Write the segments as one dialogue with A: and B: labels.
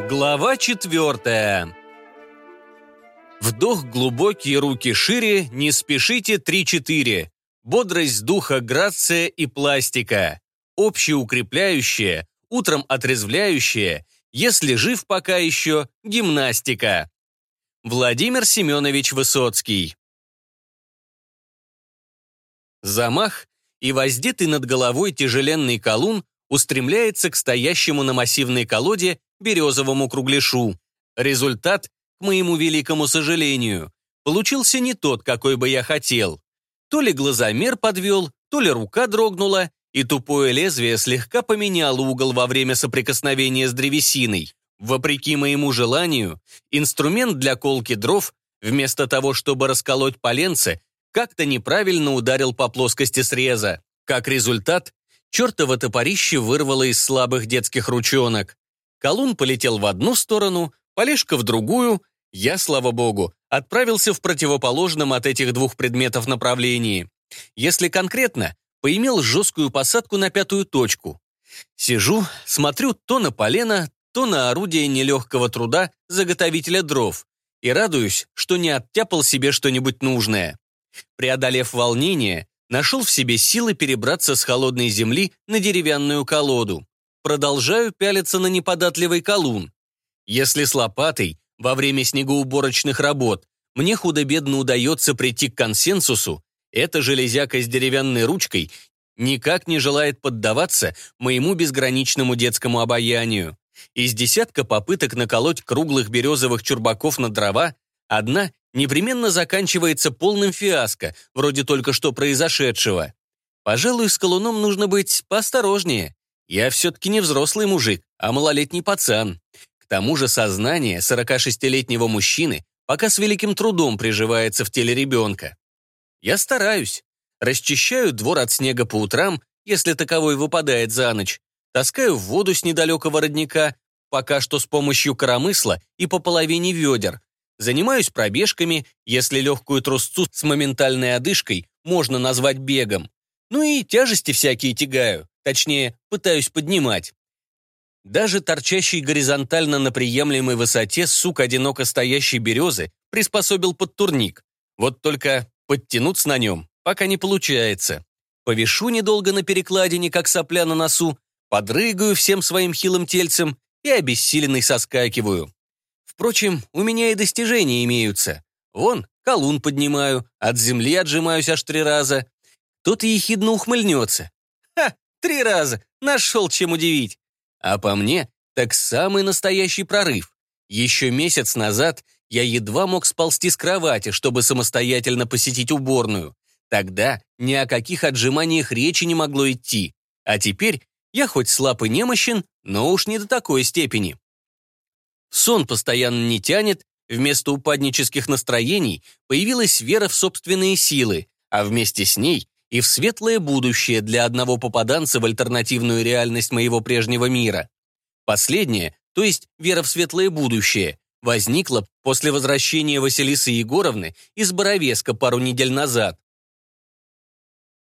A: Глава четвертая. Вдох глубокий, руки шире, не спешите 3-4. Бодрость духа, грация и пластика. Общеукрепляющая, утром отрезвляющая, если жив пока еще, гимнастика. Владимир Семенович Высоцкий. Замах и воздетый над головой тяжеленный колун устремляется к стоящему на массивной колоде березовому кругляшу. Результат, к моему великому сожалению, получился не тот, какой бы я хотел. То ли глазомер подвел, то ли рука дрогнула, и тупое лезвие слегка поменяло угол во время соприкосновения с древесиной. Вопреки моему желанию, инструмент для колки дров, вместо того, чтобы расколоть поленце, как-то неправильно ударил по плоскости среза. Как результат, чертово топорище вырвало из слабых детских ручонок. Колун полетел в одну сторону, Полежка в другую, я, слава богу, отправился в противоположном от этих двух предметов направлении. Если конкретно, поимел жесткую посадку на пятую точку. Сижу, смотрю то на полено, то на орудие нелегкого труда заготовителя дров и радуюсь, что не оттяпал себе что-нибудь нужное. Преодолев волнение, нашел в себе силы перебраться с холодной земли на деревянную колоду. Продолжаю пялиться на неподатливый колун. Если с лопатой во время снегоуборочных работ мне худо-бедно удается прийти к консенсусу, эта железяка с деревянной ручкой никак не желает поддаваться моему безграничному детскому обаянию. Из десятка попыток наколоть круглых березовых чурбаков на дрова, одна непременно заканчивается полным фиаско, вроде только что произошедшего. Пожалуй, с колуном нужно быть поосторожнее. Я все-таки не взрослый мужик, а малолетний пацан. К тому же сознание 46-летнего мужчины пока с великим трудом приживается в теле ребенка. Я стараюсь. Расчищаю двор от снега по утрам, если таковой выпадает за ночь. Таскаю воду с недалекого родника, пока что с помощью коромысла и по половине ведер. Занимаюсь пробежками, если легкую трусцу с моментальной одышкой можно назвать бегом. Ну и тяжести всякие тягаю. Точнее, пытаюсь поднимать. Даже торчащий горизонтально на приемлемой высоте сук одиноко стоящей березы приспособил под турник. Вот только подтянуться на нем пока не получается. Повешу недолго на перекладине, как сопля на носу, подрыгаю всем своим хилым тельцем и обессиленный соскакиваю. Впрочем, у меня и достижения имеются. Вон, колун поднимаю, от земли отжимаюсь аж три раза. Тот ехидно ухмыльнется. Ха, Три раза! Нашел чем удивить. А по мне, так самый настоящий прорыв. Еще месяц назад я едва мог сползти с кровати, чтобы самостоятельно посетить уборную. Тогда ни о каких отжиманиях речи не могло идти. А теперь я хоть слаб и немощен, но уж не до такой степени. Сон постоянно не тянет, вместо упаднических настроений появилась вера в собственные силы, а вместе с ней и в светлое будущее для одного попаданца в альтернативную реальность моего прежнего мира. Последнее, то есть вера в светлое будущее, возникла после возвращения Василисы Егоровны из Боровеска пару недель назад.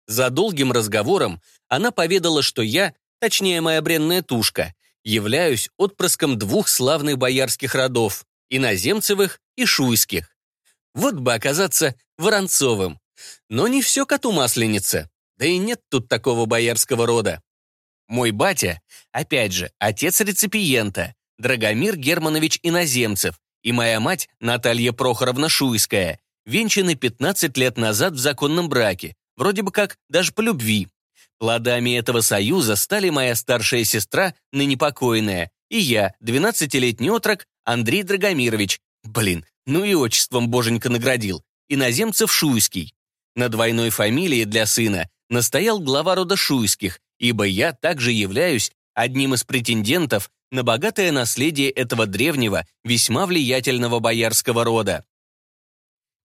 A: За долгим разговором она поведала, что я, точнее моя бренная тушка, являюсь отпрыском двух славных боярских родов – иноземцевых и шуйских. Вот бы оказаться Воронцовым, но не все коту масленица. Да и нет тут такого боярского рода. Мой батя, опять же, отец реципиента, Драгомир Германович Иноземцев, и моя мать, Наталья Прохоровна Шуйская, венчаны 15 лет назад в законном браке, вроде бы как даже по любви. Плодами этого союза стали моя старшая сестра, ныне покойная, и я, 12-летний отрок, Андрей Драгомирович. Блин, ну и отчеством боженька наградил. Иноземцев Шуйский. На двойной фамилии для сына настоял глава рода Шуйских, ибо я также являюсь одним из претендентов на богатое наследие этого древнего, весьма влиятельного боярского рода.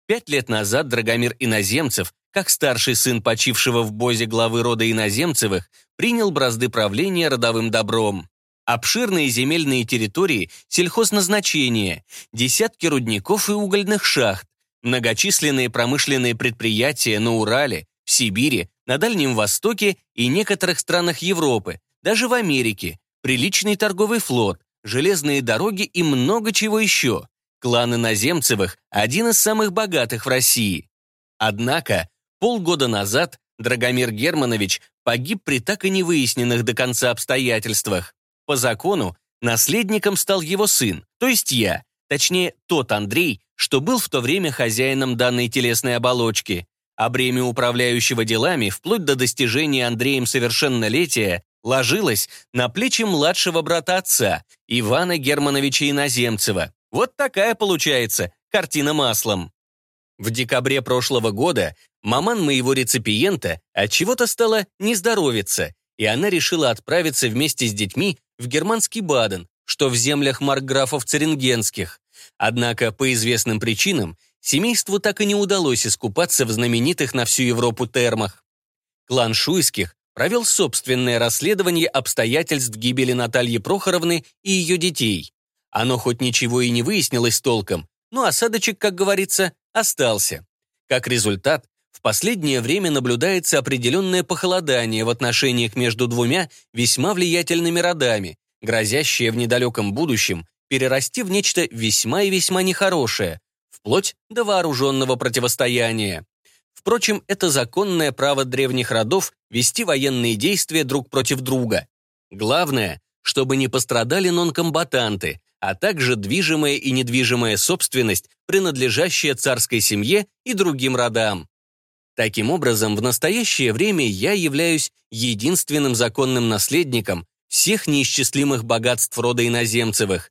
A: Пять лет назад Драгомир Иноземцев, как старший сын почившего в Бозе главы рода Иноземцевых, принял бразды правления родовым добром. Обширные земельные территории сельхозназначения, десятки рудников и угольных шахт, Многочисленные промышленные предприятия на Урале, в Сибири, на Дальнем Востоке и некоторых странах Европы, даже в Америке, приличный торговый флот, железные дороги и много чего еще. Клан иноземцевых – один из самых богатых в России. Однако полгода назад Драгомир Германович погиб при так и не выясненных до конца обстоятельствах. По закону наследником стал его сын, то есть я, точнее тот Андрей, что был в то время хозяином данной телесной оболочки, а бремя управляющего делами, вплоть до достижения Андреем совершеннолетия, ложилось на плечи младшего брата отца, Ивана Германовича Иноземцева. Вот такая получается картина маслом. В декабре прошлого года маман моего реципиента от чего-то стала не здоровиться, и она решила отправиться вместе с детьми в германский Баден, что в землях маркграфов Церенгенских. Однако, по известным причинам, семейству так и не удалось искупаться в знаменитых на всю Европу термах. Клан Шуйских провел собственное расследование обстоятельств гибели Натальи Прохоровны и ее детей. Оно хоть ничего и не выяснилось толком, но осадочек, как говорится, остался. Как результат, в последнее время наблюдается определенное похолодание в отношениях между двумя весьма влиятельными родами, грозящее в недалеком будущем перерасти в нечто весьма и весьма нехорошее, вплоть до вооруженного противостояния. Впрочем, это законное право древних родов вести военные действия друг против друга. Главное, чтобы не пострадали нонкомбатанты, а также движимая и недвижимая собственность, принадлежащая царской семье и другим родам. Таким образом, в настоящее время я являюсь единственным законным наследником всех неисчислимых богатств рода иноземцевых,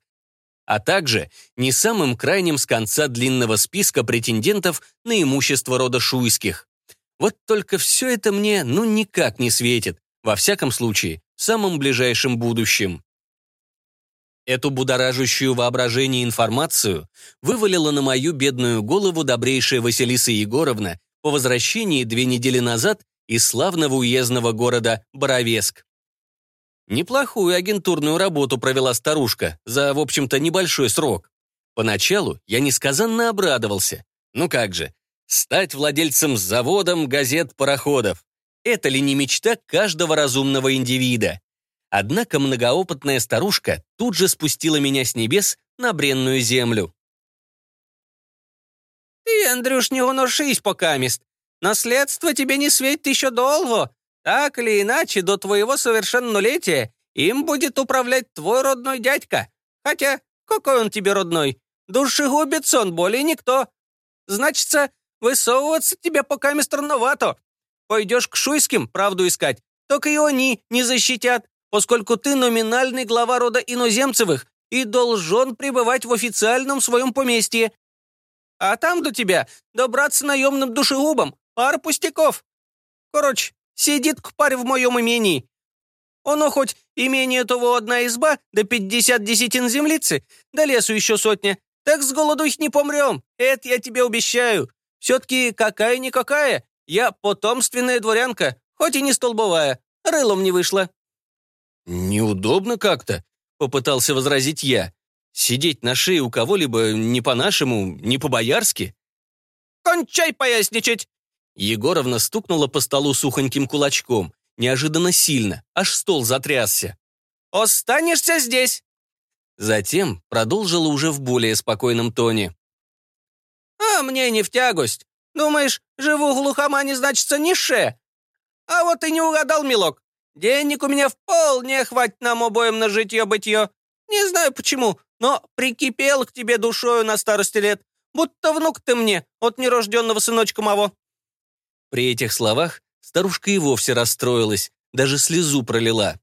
A: а также не самым крайним с конца длинного списка претендентов на имущество рода Шуйских. Вот только все это мне ну никак не светит, во всяком случае, в самом ближайшем будущем. Эту будоражащую воображение информацию вывалила на мою бедную голову добрейшая Василиса Егоровна по возвращении две недели назад из славного уездного города Боровеск. Неплохую агентурную работу провела старушка за, в общем-то, небольшой срок. Поначалу я несказанно обрадовался. Ну как же, стать владельцем заводом газет-пароходов. Это ли не мечта каждого разумного индивида? Однако многоопытная старушка тут же спустила меня с небес на бренную землю.
B: «Ты, Андрюш, не уношись покамест. Наследство тебе не светит еще долго. Так или иначе, до твоего совершеннолетия им будет управлять твой родной дядька. Хотя, какой он тебе родной? Душегубец он, более никто. Значится, высовываться тебе пока странновато. Пойдешь к шуйским правду искать, только и они не защитят поскольку ты номинальный глава рода иноземцевых и должен пребывать в официальном своем поместье. А там до тебя добраться наемным душегубом, пара пустяков. Короче, сидит кпарь в моем имении. Оно хоть имение того одна изба, да пятьдесят десятин землицы, да лесу еще сотня. Так с голоду их не помрем, это я тебе обещаю. Все-таки какая-никакая, я потомственная дворянка, хоть и не столбовая, рылом не вышла.
A: «Неудобно как-то», — попытался возразить я. «Сидеть на шее у кого-либо не по-нашему, не по-боярски».
B: «Кончай поясничать!»
A: Егоровна стукнула по столу сухоньким кулачком, неожиданно сильно, аж стол затрясся.
B: «Останешься здесь!»
A: Затем продолжила уже в более спокойном тоне.
B: «А мне не в тягость. Думаешь, живу глухомане, значится, низшее? А вот и не угадал, милок. Денег у меня вполне хватит нам обоим на житье-бытье. Не знаю почему, но прикипел к тебе душою на старости лет, будто внук ты мне от нерожденного сыночка моего».
A: При этих словах старушка и вовсе расстроилась, даже слезу пролила.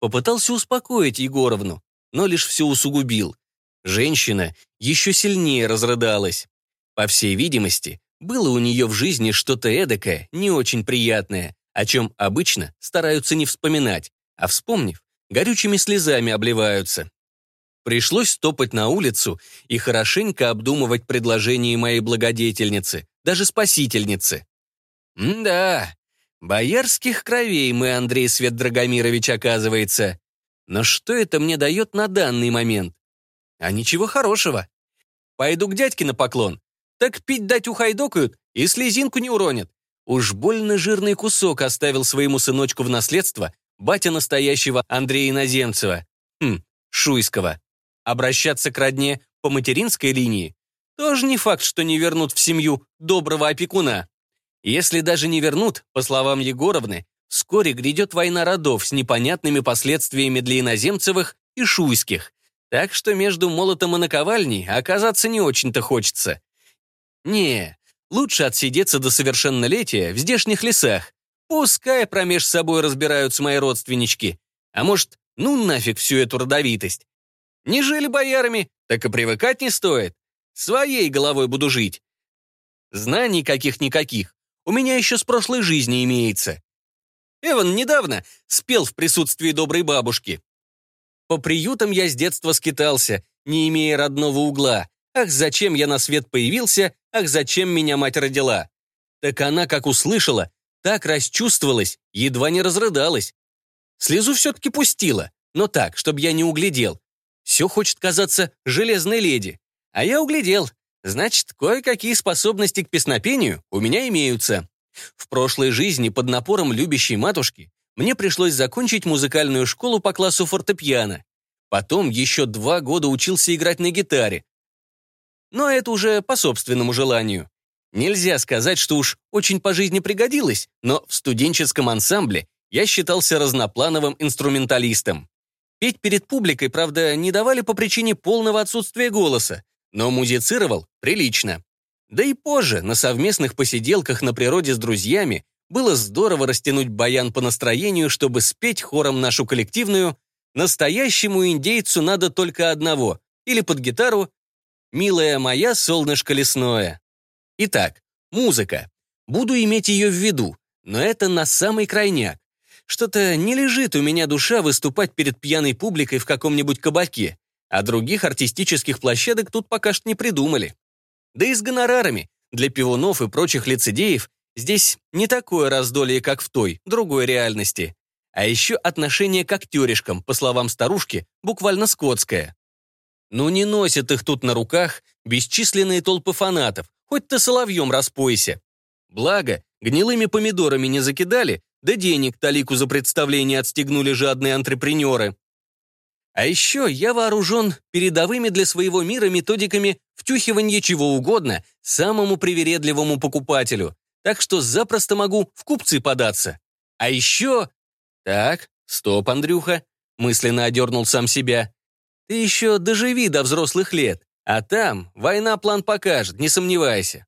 A: Попытался успокоить Егоровну, но лишь все усугубил. Женщина еще сильнее разрыдалась. По всей видимости, было у нее в жизни что-то эдакое, не очень приятное, о чем обычно стараются не вспоминать, а вспомнив, горючими слезами обливаются. Пришлось топать на улицу и хорошенько обдумывать предложение моей благодетельницы, даже спасительницы. Да, боярских кровей мы, Андрей Свет Драгомирович, оказывается. Но что это мне дает на данный момент? А ничего хорошего. Пойду к дядьке на поклон. Так пить дать ухайдокают и слезинку не уронят. Уж больно жирный кусок оставил своему сыночку в наследство батя настоящего Андрея Иноземцева. Хм, Шуйского. Обращаться к родне по материнской линии тоже не факт, что не вернут в семью доброго опекуна. Если даже не вернут, по словам Егоровны, вскоре грядет война родов с непонятными последствиями для иноземцевых и шуйских, так что между молотом и наковальней оказаться не очень-то хочется. Не, лучше отсидеться до совершеннолетия в здешних лесах. Пускай промеж собой разбираются мои родственнички. А может, ну нафиг всю эту родовитость. Не жили боярами, так и привыкать не стоит. Своей головой буду жить. Знаний каких-никаких у меня еще с прошлой жизни имеется. Эван недавно спел в присутствии доброй бабушки. По приютам я с детства скитался, не имея родного угла. Ах, зачем я на свет появился, ах, зачем меня мать родила. Так она, как услышала, так расчувствовалась, едва не разрыдалась. Слезу все-таки пустила, но так, чтобы я не углядел. Все хочет казаться железной леди. А я углядел. Значит, кое-какие способности к песнопению у меня имеются. В прошлой жизни под напором любящей матушки мне пришлось закончить музыкальную школу по классу фортепиано. Потом еще два года учился играть на гитаре. Но это уже по собственному желанию. Нельзя сказать, что уж очень по жизни пригодилось, но в студенческом ансамбле я считался разноплановым инструменталистом. Петь перед публикой, правда, не давали по причине полного отсутствия голоса, но музицировал прилично. Да и позже, на совместных посиделках на природе с друзьями, было здорово растянуть баян по настроению, чтобы спеть хором нашу коллективную «Настоящему индейцу надо только одного» или под гитару «Милая моя, солнышко лесное». Итак, музыка. Буду иметь ее в виду, но это на самый крайняк. Что-то не лежит у меня душа выступать перед пьяной публикой в каком-нибудь кабаке а других артистических площадок тут пока что не придумали. Да и с гонорарами для пивунов и прочих лицедеев здесь не такое раздолье, как в той, другой реальности. А еще отношение к актеришкам, по словам старушки, буквально скотское. Ну не носят их тут на руках бесчисленные толпы фанатов, хоть ты соловьем распойся. Благо, гнилыми помидорами не закидали, да денег талику за представление отстегнули жадные антрепренеры. А еще я вооружен передовыми для своего мира методиками втюхивания чего угодно самому привередливому покупателю, так что запросто могу в купцы податься. А еще... Так, стоп, Андрюха, мысленно одернул сам себя. Ты еще доживи до взрослых лет, а там война план покажет, не сомневайся.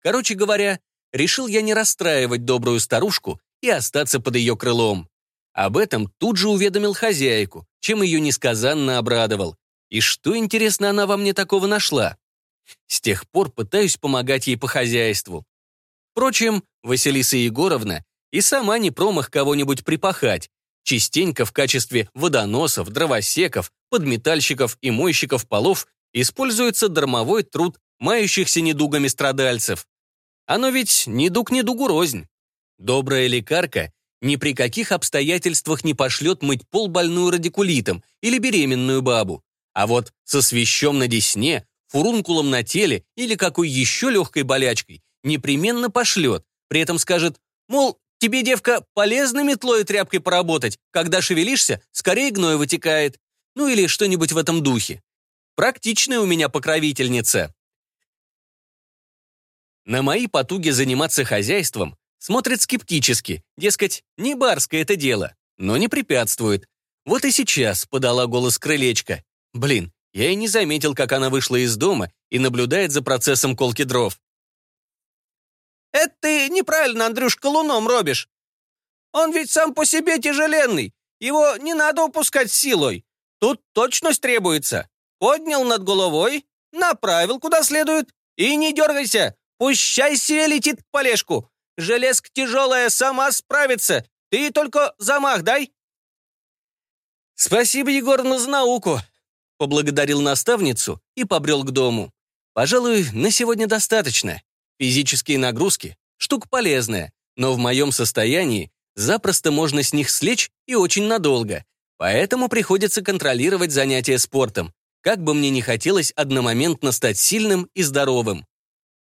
A: Короче говоря, решил я не расстраивать добрую старушку и остаться под ее крылом. Об этом тут же уведомил хозяйку, чем ее несказанно обрадовал. И что, интересно, она во мне такого нашла? С тех пор пытаюсь помогать ей по хозяйству. Впрочем, Василиса Егоровна и сама не промах кого-нибудь припахать, частенько в качестве водоносов, дровосеков, подметальщиков и мойщиков полов используется дармовой труд мающихся недугами страдальцев. Оно ведь недуг недугу рознь. Добрая лекарка ни при каких обстоятельствах не пошлет мыть пол больную радикулитом или беременную бабу. А вот со свещом на десне, фурункулом на теле или какой еще легкой болячкой непременно пошлет, при этом скажет, мол, тебе, девка, полезно метлой и тряпкой поработать, когда шевелишься, скорее гной вытекает. Ну или что-нибудь в этом духе. Практичная у меня покровительница. На мои потуги заниматься хозяйством Смотрит скептически, дескать, не барское это дело, но не препятствует. Вот и сейчас подала голос крылечко. Блин, я и не заметил, как она вышла из дома и наблюдает за процессом колки дров.
B: «Это ты неправильно, Андрюшка, луном робишь. Он ведь сам по себе тяжеленный. Его не надо упускать силой. Тут точность требуется. Поднял над головой, направил куда следует. И не дергайся, пущай себе летит к полежку. Железка тяжелая, сама справится. Ты только замах дай».
A: «Спасибо, Егоровна, за науку», — поблагодарил наставницу и побрел к дому. «Пожалуй, на сегодня достаточно. Физические нагрузки — штука полезная, но в моем состоянии запросто можно с них слечь и очень надолго, поэтому приходится контролировать занятия спортом, как бы мне ни хотелось одномоментно стать сильным и здоровым.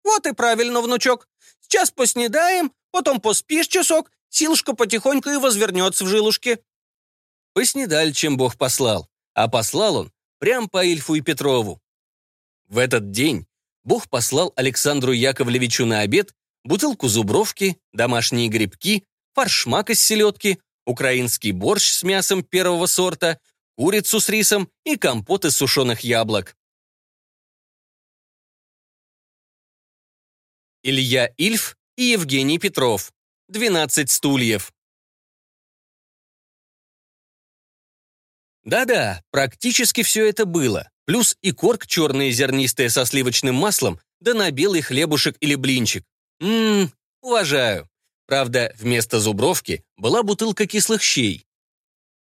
B: «Вот и правильно, внучок. Сейчас поснедаем, потом поспишь часок, силушка потихоньку и возвернется в жилушке».
A: Поснедали, чем Бог послал. а послал он прям по Ильфу и Петрову. В этот день Бог послал Александру Яковлевичу на обед бутылку зубровки, домашние грибки, фаршмак из селедки, украинский борщ с мясом первого сорта, курицу с рисом и компот из сушеных яблок. Илья Ильф и Евгений Петров. 12 стульев. Да-да, практически все это было. Плюс и корк черная зернистая со сливочным маслом, да на белый хлебушек или блинчик. Ммм, уважаю. Правда, вместо зубровки была бутылка кислых щей.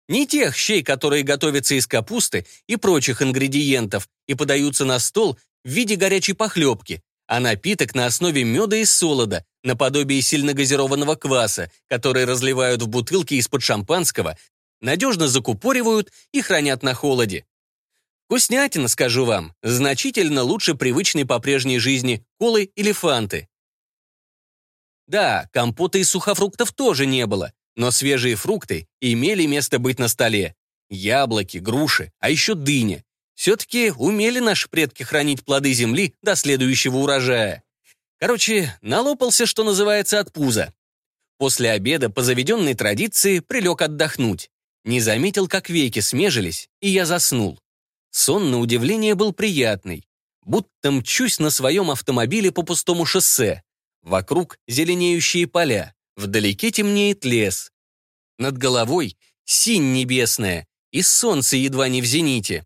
A: Не тех щей, которые готовятся из капусты и прочих ингредиентов и подаются на стол в виде горячей похлебки, а напиток на основе меда и солода, наподобие сильногазированного кваса, который разливают в бутылки из-под шампанского, надежно закупоривают и хранят на холоде. Вкуснятина, скажу вам, значительно лучше привычной по прежней жизни колы или фанты. Да, компота из сухофруктов тоже не было, но свежие фрукты имели место быть на столе. Яблоки, груши, а еще дыня. Все-таки умели наши предки хранить плоды земли до следующего урожая. Короче, налопался, что называется, от пуза. После обеда, по заведенной традиции, прилег отдохнуть. Не заметил, как веки смежились, и я заснул. Сон, на удивление, был приятный. Будто мчусь на своем автомобиле по пустому шоссе. Вокруг зеленеющие поля, вдалеке темнеет лес. Над головой синь небесная, и солнце едва не в зените.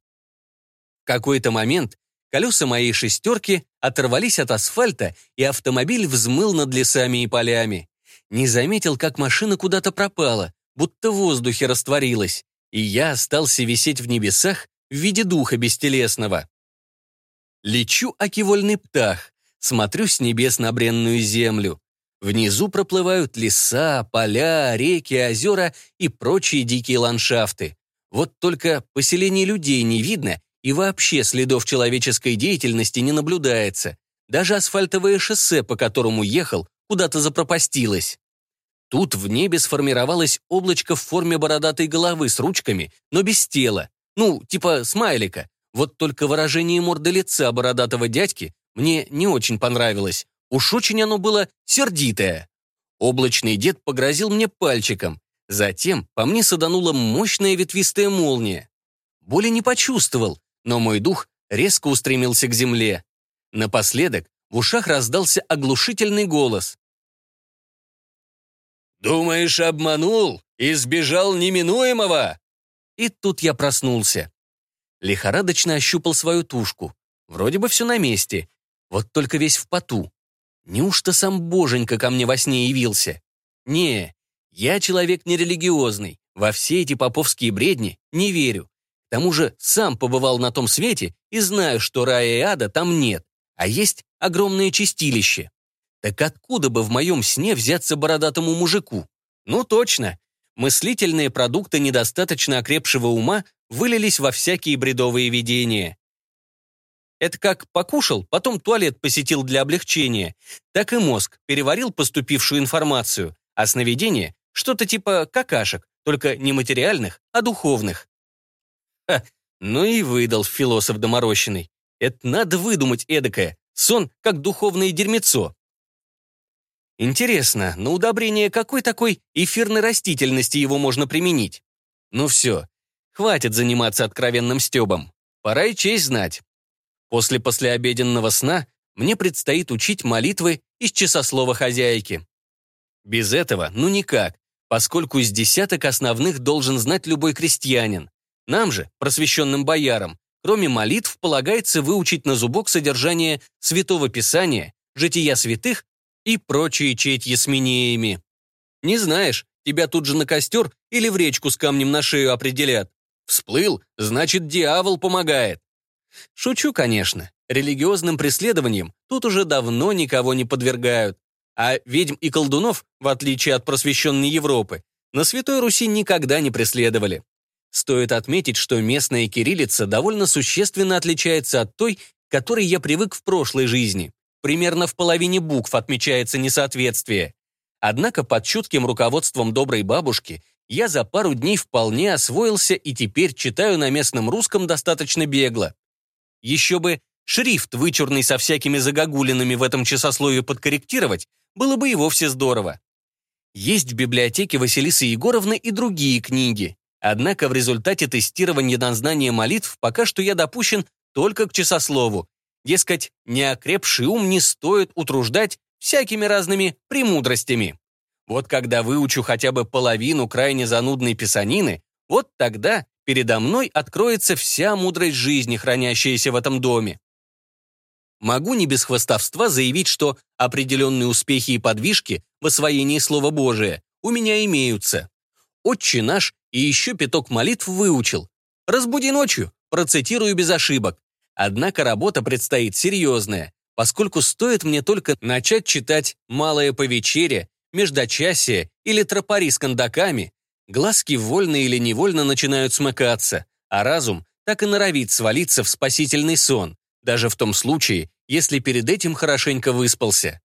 A: Какой-то момент колеса моей шестерки оторвались от асфальта, и автомобиль взмыл над лесами и полями. Не заметил, как машина куда-то пропала, будто в воздухе растворилась, и я остался висеть в небесах в виде духа бестелесного. Лечу окивольный птах, смотрю с небес на бренную землю. Внизу проплывают леса, поля, реки, озера и прочие дикие ландшафты. Вот только поселений людей не видно, и вообще следов человеческой деятельности не наблюдается. Даже асфальтовое шоссе, по которому ехал, куда-то запропастилось. Тут в небе сформировалось облачко в форме бородатой головы с ручками, но без тела. Ну, типа смайлика. Вот только выражение морды лица бородатого дядьки мне не очень понравилось. Уж очень оно было сердитое. Облачный дед погрозил мне пальчиком. Затем по мне саданула мощная ветвистая молния. Боли не почувствовал, но мой дух резко устремился к земле. Напоследок в ушах раздался оглушительный голос. «Думаешь, обманул и сбежал неминуемого?» И тут я проснулся. Лихорадочно ощупал свою тушку. Вроде бы все на месте, вот только весь в поту. Неужто сам Боженька ко мне во сне явился? Не, я человек нерелигиозный, во все эти поповские бредни не верю. К тому же сам побывал на том свете и знаю, что рая и ада там нет, а есть огромное чистилище. Так откуда бы в моем сне взяться бородатому мужику? Ну точно, мыслительные продукты недостаточно окрепшего ума вылились во всякие бредовые видения. Это как покушал, потом туалет посетил для облегчения, так и мозг переварил поступившую информацию, а сновидение — что-то типа какашек, только не материальных, а духовных. Ну и выдал философ доморощенный. Это надо выдумать эдакое, сон как духовное дерьмецо. Интересно, на удобрение какой такой эфирной растительности его можно применить? Ну все, хватит заниматься откровенным стебом. Пора и честь знать. После послеобеденного сна мне предстоит учить молитвы из часослова хозяйки. Без этого ну никак, поскольку из десяток основных должен знать любой крестьянин. Нам же, просвещенным боярам, кроме молитв, полагается выучить на зубок содержание Святого Писания, жития святых и прочие четьи с минеями. Не знаешь, тебя тут же на костер или в речку с камнем на шею определят. Всплыл, значит, дьявол помогает. Шучу, конечно. Религиозным преследованиям тут уже давно никого не подвергают. А ведьм и колдунов, в отличие от просвещенной Европы, на Святой Руси никогда не преследовали. Стоит отметить, что местная кириллица довольно существенно отличается от той, которой я привык в прошлой жизни. Примерно в половине букв отмечается несоответствие. Однако под чутким руководством доброй бабушки я за пару дней вполне освоился и теперь читаю на местном русском достаточно бегло. Еще бы шрифт, вычурный со всякими загогулинами в этом часословии подкорректировать, было бы и вовсе здорово. Есть в библиотеке Василисы Егоровны и другие книги. Однако в результате тестирования на знание молитв пока что я допущен только к часослову. Дескать, неокрепший ум не стоит утруждать всякими разными премудростями. Вот когда выучу хотя бы половину крайне занудной писанины, вот тогда передо мной откроется вся мудрость жизни, хранящаяся в этом доме. Могу не без хвастовства заявить, что определенные успехи и подвижки в освоении Слова Божия у меня имеются. Отче наш и еще пяток молитв выучил. Разбуди ночью, процитирую без ошибок. Однако работа предстоит серьезная, поскольку стоит мне только начать читать «Малое по вечере», «Междочасие» или «Тропари с кондаками», глазки вольно или невольно начинают смыкаться, а разум так и норовит свалиться в спасительный сон, даже в том случае, если перед этим хорошенько выспался.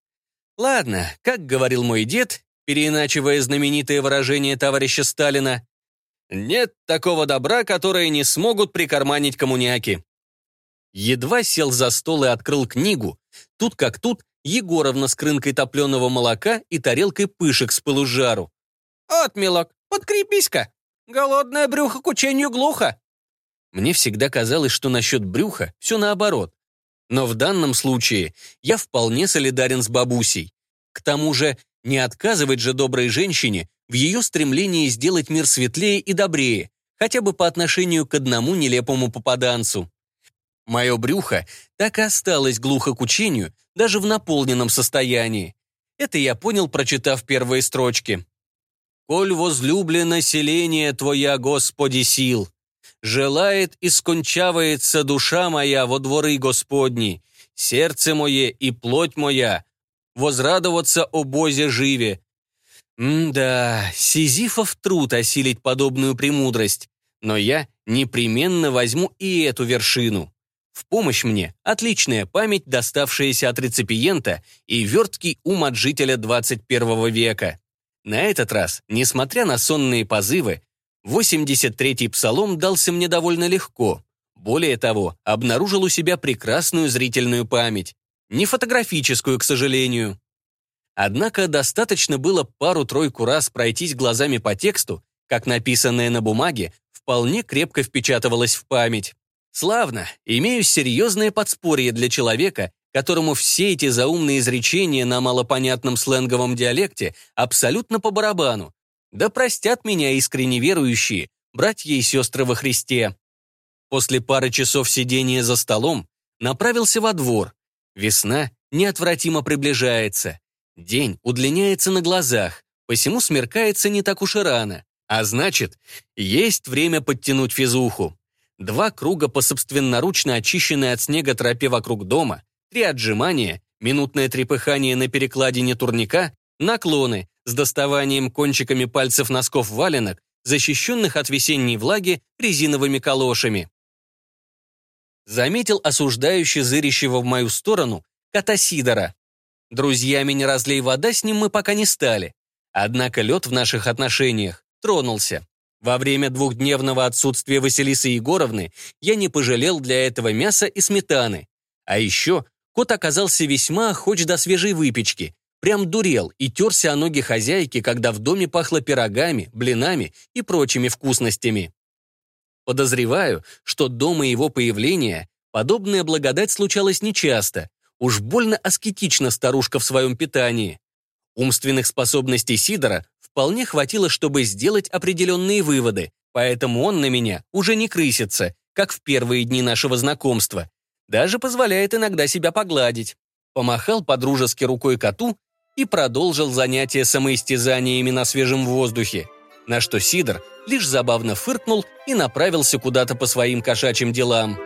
A: Ладно, как говорил мой дед, переиначивая знаменитое выражение товарища Сталина, «Нет такого добра, которое не смогут прикарманить коммуняки». Едва сел за стол и открыл книгу, тут как тут Егоровна с крынкой топленого молока и тарелкой пышек с пылу жару.
B: «От, милок, подкрепись-ка! Голодное брюхо к учению глухо!»
A: Мне всегда казалось, что насчет брюха все наоборот. Но в данном случае я вполне солидарен с бабусей. К тому же не отказывать же доброй женщине в ее стремлении сделать мир светлее и добрее, хотя бы по отношению к одному нелепому попаданцу. Мое брюхо так и осталось глухо к учению, даже в наполненном состоянии. Это я понял, прочитав первые строчки. «Коль возлюблено селение Твоя, Господи, сил, желает и скончавается душа моя во дворы Господни, сердце мое и плоть моя, возрадоваться о Бозе живе». М-да, Сизифов труд осилить подобную премудрость, но я непременно возьму и эту вершину. В помощь мне отличная память, доставшаяся от реципиента, и верткий ум от жителя 21 века. На этот раз, несмотря на сонные позывы, 83-й псалом дался мне довольно легко. Более того, обнаружил у себя прекрасную зрительную память. Не фотографическую, к сожалению. Однако достаточно было пару-тройку раз пройтись глазами по тексту, как написанное на бумаге вполне крепко впечатывалось в память. Славно, имею серьезное подспорье для человека, которому все эти заумные изречения на малопонятном сленговом диалекте абсолютно по барабану. Да простят меня искренне верующие, братья и сестры во Христе. После пары часов сидения за столом направился во двор. Весна неотвратимо приближается. День удлиняется на глазах, посему смеркается не так уж и рано. А значит, есть время подтянуть физуху. Два круга по собственноручно очищенной от снега тропе вокруг дома, три отжимания, минутное трепыхание на перекладине турника, наклоны с доставанием кончиками пальцев носков валенок, защищенных от весенней влаги резиновыми калошами. Заметил осуждающий зырящего в мою сторону кота Сидора. Друзьями не разлей вода с ним мы пока не стали. Однако лед в наших отношениях тронулся. Во время двухдневного отсутствия Василисы Егоровны я не пожалел для этого мяса и сметаны. А еще кот оказался весьма охоч до свежей выпечки. Прям дурел и терся о ноги хозяйки, когда в доме пахло пирогами, блинами и прочими вкусностями. Подозреваю, что до моего появления подобная благодать случалась нечасто. Уж больно аскетично старушка в своем питании. Умственных способностей Сидора вполне хватило, чтобы сделать определенные выводы, поэтому он на меня уже не крысится, как в первые дни нашего знакомства. Даже позволяет иногда себя погладить. Помахал подружески рукой коту и продолжил занятия самоистязаниями на свежем воздухе, на что Сидор лишь забавно фыркнул и направился куда-то по своим кошачьим делам.